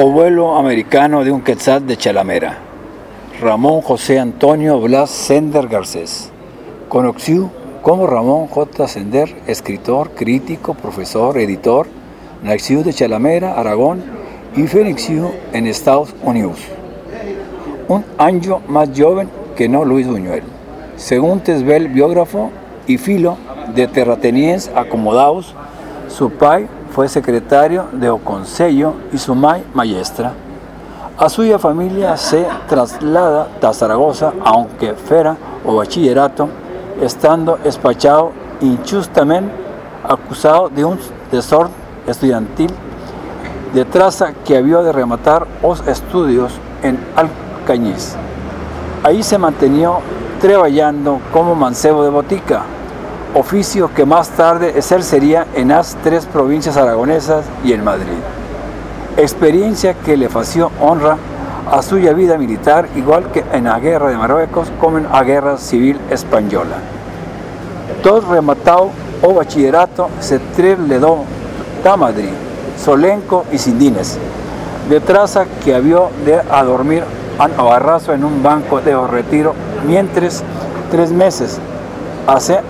abuelo americano de un quetzal de Chalamera, Ramón José Antonio Blas Sender Garcés, conocido como Ramón J. Sender, escritor, crítico, profesor, editor, nacido de Chalamera, Aragón y felició en Estados Unidos. Un año más joven que no Luis Buñuel. Según Tesbel, biógrafo y filo de terratenienses acomodados, su padre fue secretario de Oconsello y su mai maestra. A suya familia se traslada a Zaragoza, aunque fuera o bachillerato, estando despachado injustamente acusado de un desorden estudiantil de traza que había de rematar los estudios en Alcañiz. Ahí se mantenía trabajando como mancebo de botica, oficio que más tarde ejercería en las tres provincias aragonesas y en Madrid. Experiencia que le fació honra a su vida militar, igual que en la guerra de Marruecos como en la guerra civil española. Todo rematado o bachillerato se trasladó a Madrid, Solenco y Sindines, de traza que había de a dormir a Barrazo en un banco de retiro mientras tres meses hace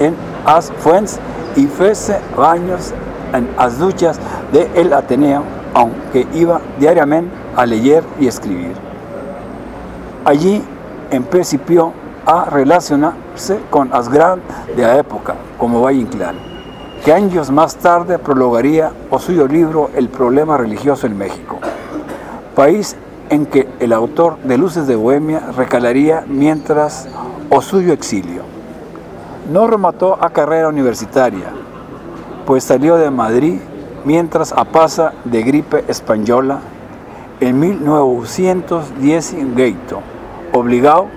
en as fuentes y fuese baños en las duchas del el Ateneo, aunque iba diariamente a leer y escribir. Allí empezó a relacionarse con las grandes de la época, como Valle Inclán, que años más tarde prologaría o suyo libro El problema religioso en México, país en que el autor de Luces de Bohemia recalaría mientras o suyo exilio. No remató a carrera universitaria, pues salió de Madrid mientras a pasa de gripe española en 1910 gaito, obligado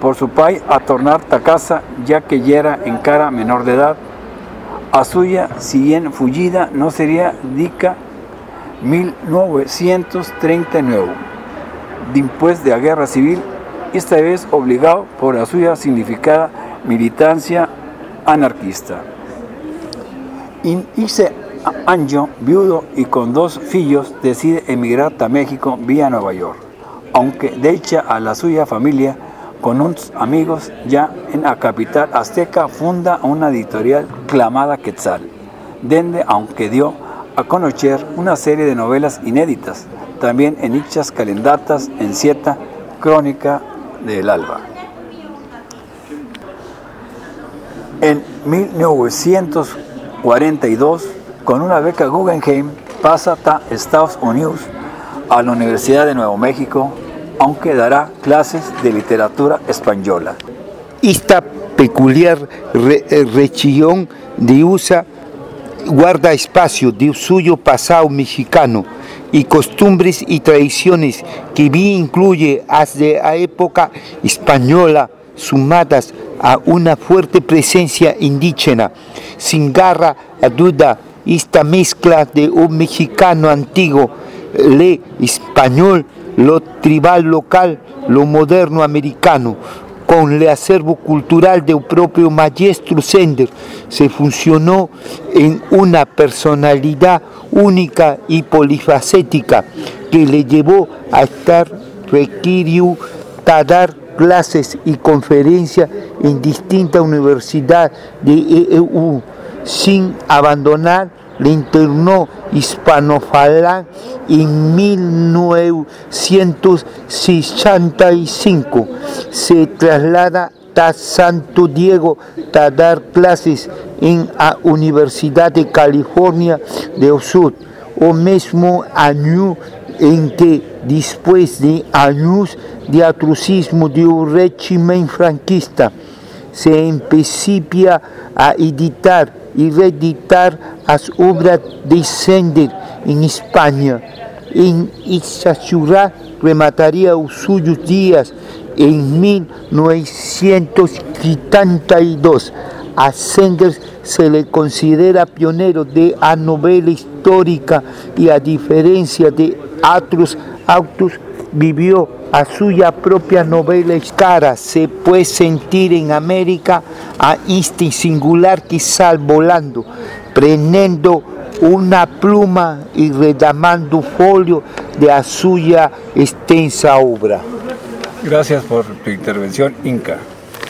por su pai a tornar a casa ya que ya era en cara menor de edad. A suya, si bien fullida, no sería dica 1939, después de la guerra civil, esta vez obligado por la suya significada militancia anarquista. In ese año, viudo y con dos hijos, decide emigrar a México vía Nueva York, aunque de hecha a la suya familia, con unos amigos ya en la capital azteca, funda una editorial clamada Quetzal, donde, aunque dio a conocer una serie de novelas inéditas, también en dichas calendatas en cierta crónica del Alba. En 1942, con una beca Guggenheim, pasa a Estados Unidos a la Universidad de Nuevo México, aunque dará clases de literatura española. Esta peculiar re región de USA guarda espacio de suyo pasado mexicano y costumbres y tradiciones que bien incluye desde la época española sumadas a una fuerte presencia indígena. Sin garra a duda, esta mezcla de un mexicano antiguo, le español, lo tribal local, lo moderno americano, con el acervo cultural del propio maestro Sender, se funcionó en una personalidad única y polifacética que le llevó a estar requirió dar clases y conferencias en distintas universidades de EU, sin abandonar el interno hispanofalán en 1965. Se traslada a Santo Diego a dar clases en la Universidad de California del Sur, o mismo año en que después de años de atrocismo de un régimen franquista, se empecía a editar y reeditar las obras de Sender en España. En esa ciudad remataría los suyos días en 1972. A Sender se le considera pionero de la novela histórica y a diferencia de otros autos vivió a suya propia novela cara se puede sentir en América a este singular sal volando, prendendo una pluma y redamando folio de a suya extensa obra. Gracias por tu intervención, Inca.